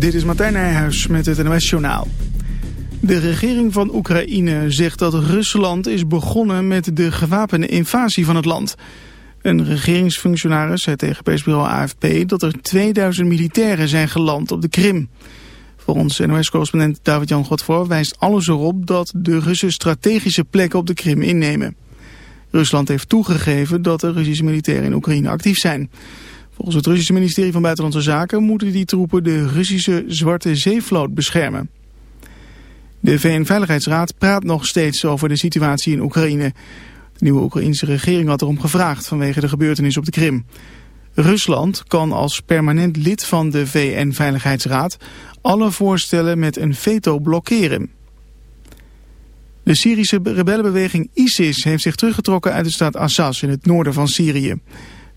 Dit is Martijn Nijhuis met het NOS Journaal. De regering van Oekraïne zegt dat Rusland is begonnen met de gewapende invasie van het land. Een regeringsfunctionaris zei tegen persbureau AFP dat er 2000 militairen zijn geland op de Krim. Volgens NOS-correspondent David-Jan Godvoor wijst alles erop dat de Russen strategische plekken op de Krim innemen. Rusland heeft toegegeven dat de Russische militairen in Oekraïne actief zijn. Volgens het Russische ministerie van Buitenlandse Zaken moeten die troepen de Russische Zwarte Zeevloot beschermen. De VN-veiligheidsraad praat nog steeds over de situatie in Oekraïne. De nieuwe Oekraïnse regering had erom gevraagd vanwege de gebeurtenis op de Krim. Rusland kan als permanent lid van de VN-veiligheidsraad alle voorstellen met een veto blokkeren. De Syrische rebellenbeweging ISIS heeft zich teruggetrokken uit de stad Assas in het noorden van Syrië.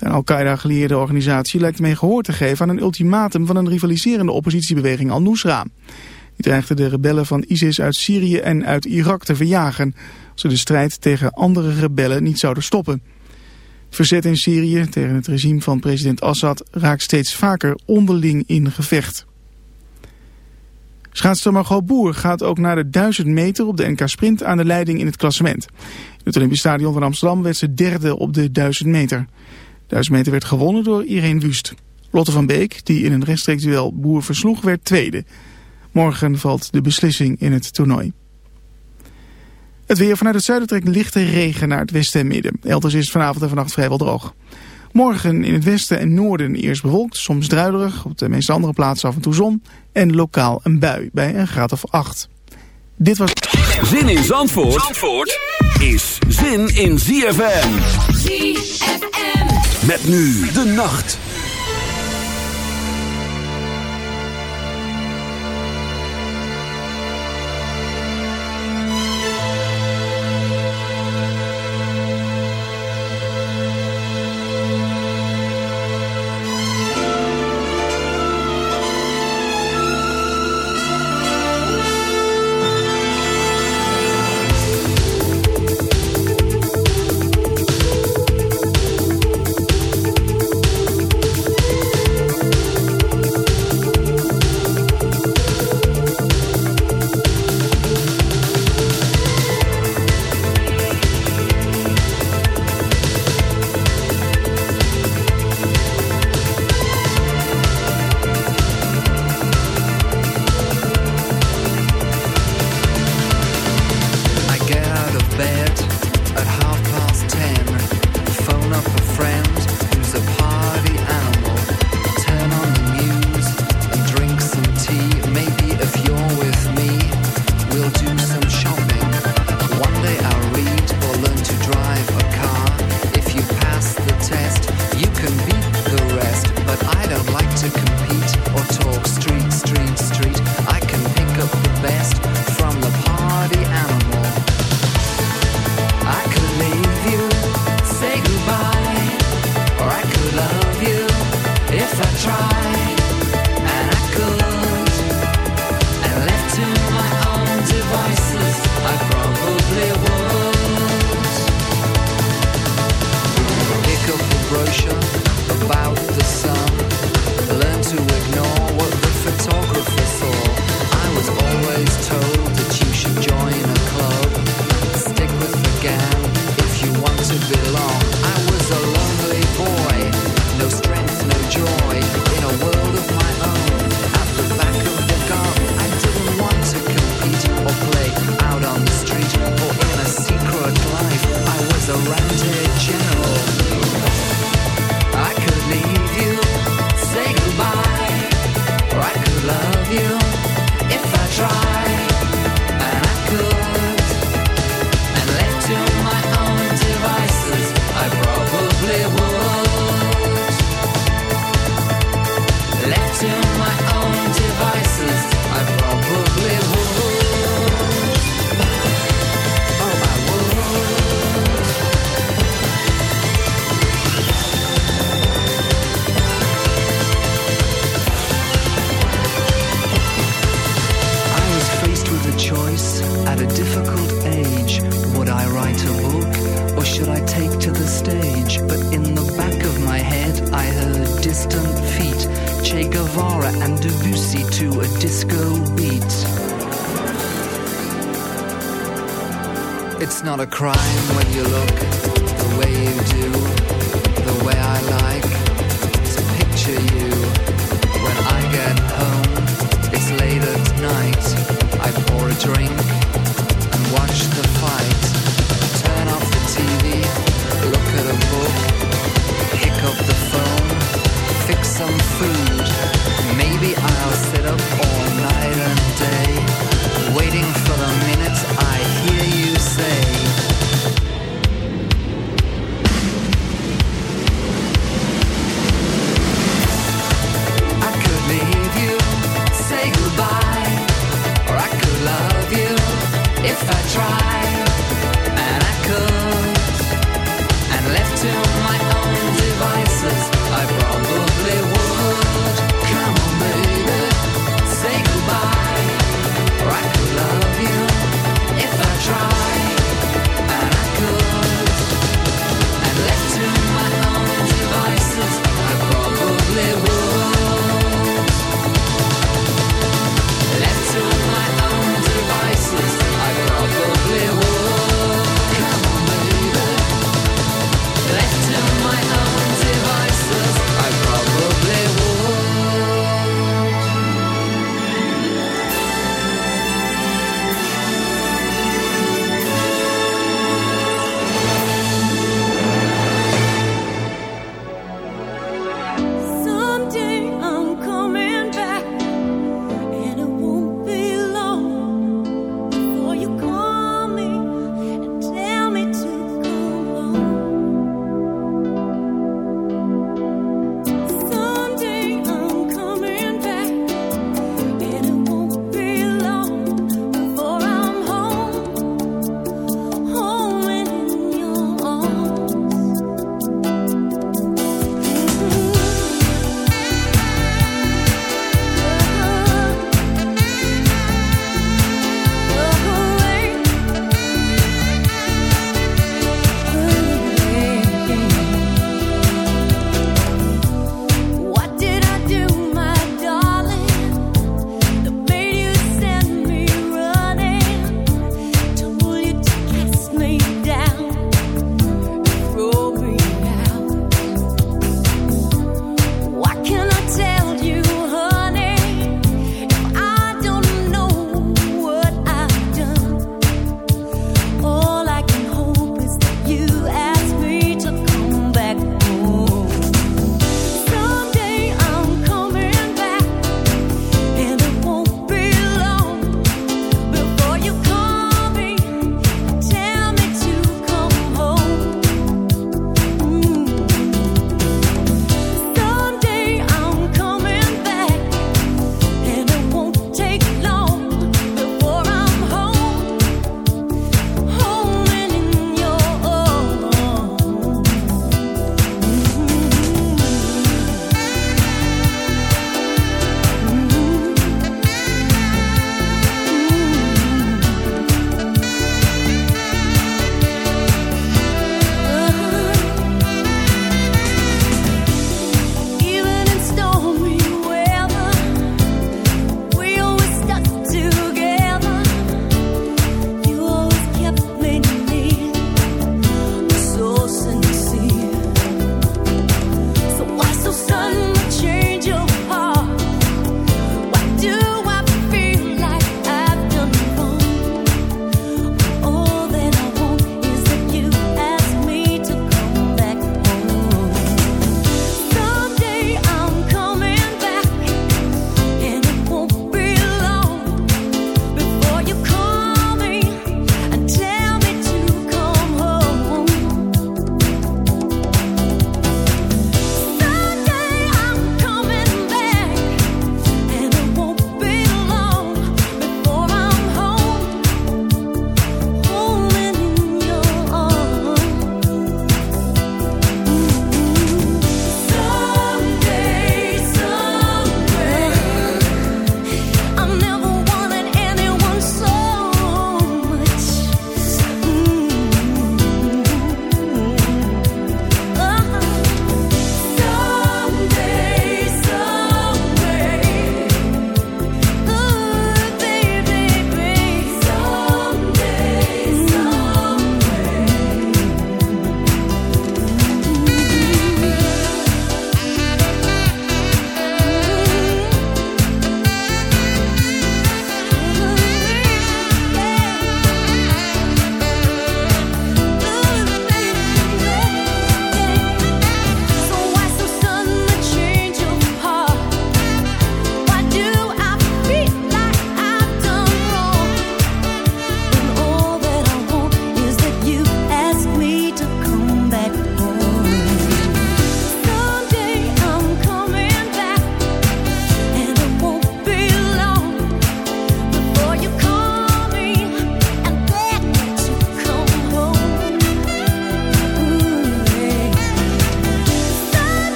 De Al-Qaeda-gelieerde organisatie lijkt mee gehoor te geven aan een ultimatum van een rivaliserende oppositiebeweging Al-Nusra. Die dreigde de rebellen van ISIS uit Syrië en uit Irak te verjagen, als ze de strijd tegen andere rebellen niet zouden stoppen. Verzet in Syrië tegen het regime van president Assad raakt steeds vaker onderling in gevecht. Schaatster Margot Boer gaat ook naar de 1000 meter op de NK Sprint aan de leiding in het klassement. In het Olympisch Stadion van Amsterdam werd ze derde op de 1000 meter. 1000 meter werd gewonnen door Irene Wust. Lotte van Beek, die in een rechtstreeks duel Boer versloeg, werd tweede. Morgen valt de beslissing in het toernooi. Het weer vanuit het zuiden trekt lichte regen naar het westen en midden. Elders is het vanavond en vannacht vrijwel droog. Morgen in het westen en noorden eerst bewolkt, soms druilerig. Op de meeste andere plaatsen af en toe zon. En lokaal een bui bij een graad of 8. Dit was... Zin in Zandvoort, Zandvoort is zin in ZFM. ZFM. Met nu de nacht.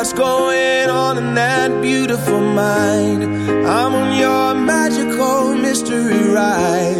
what's going on in that beautiful mind. I'm on your magical mystery ride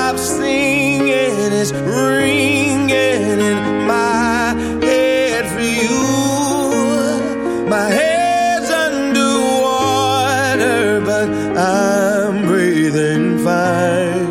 I'm breathing fine.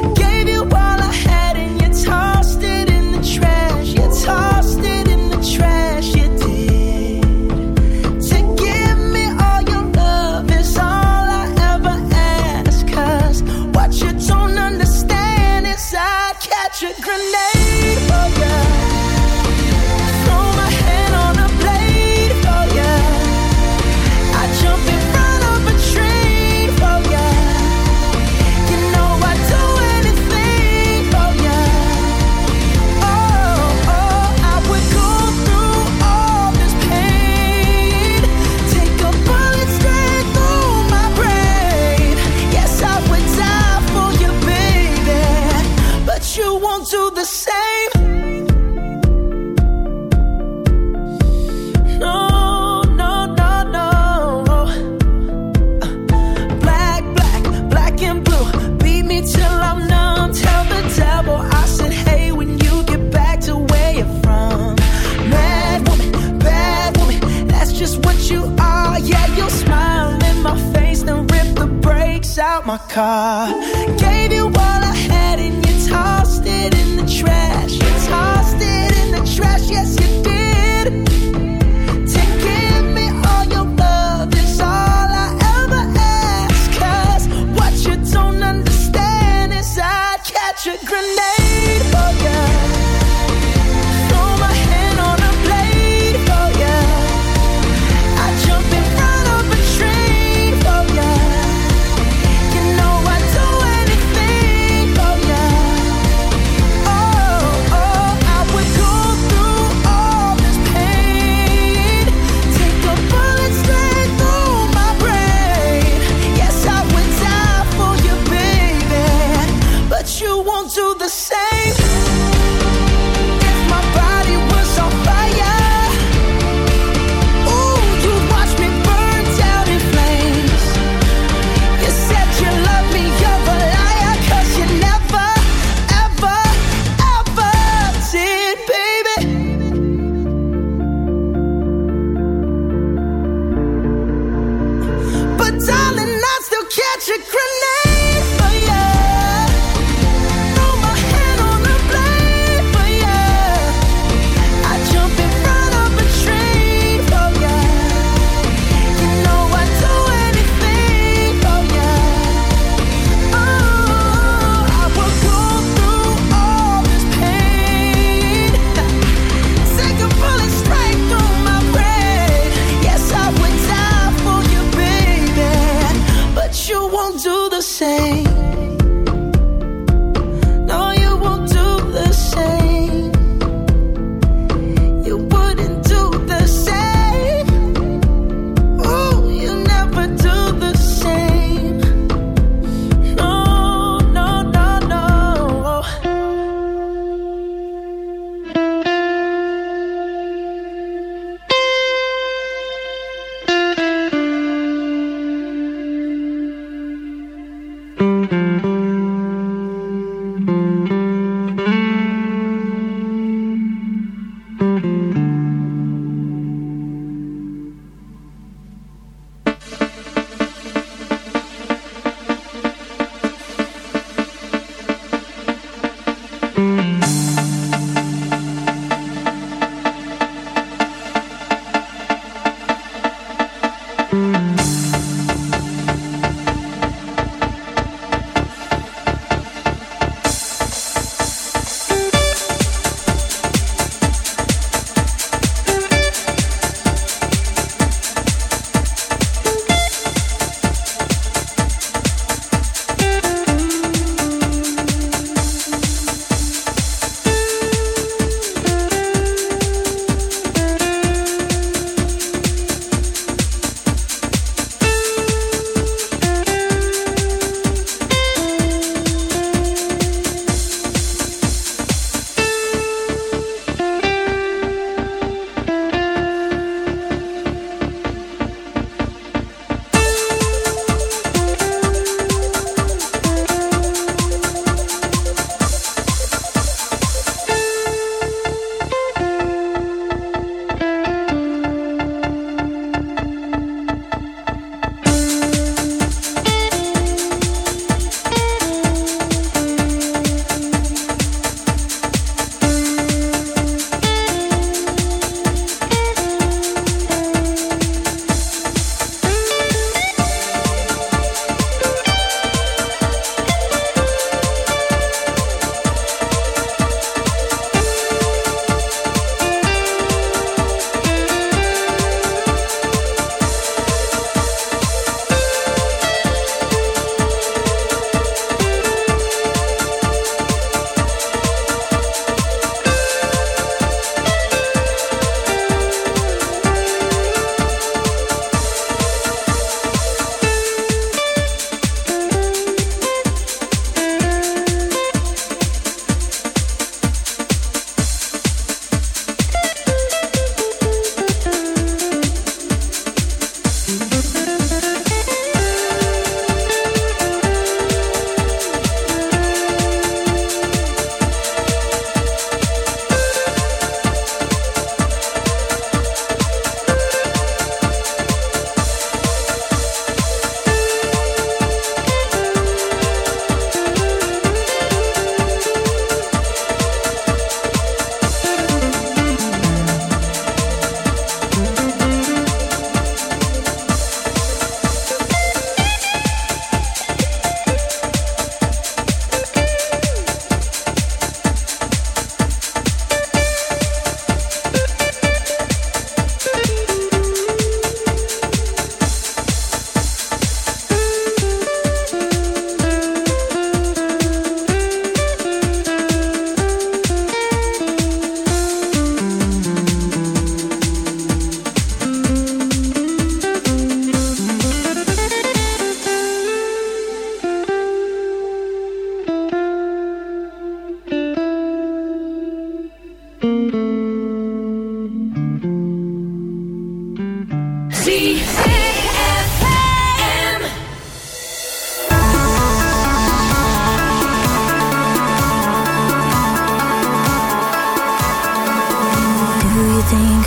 car. Gave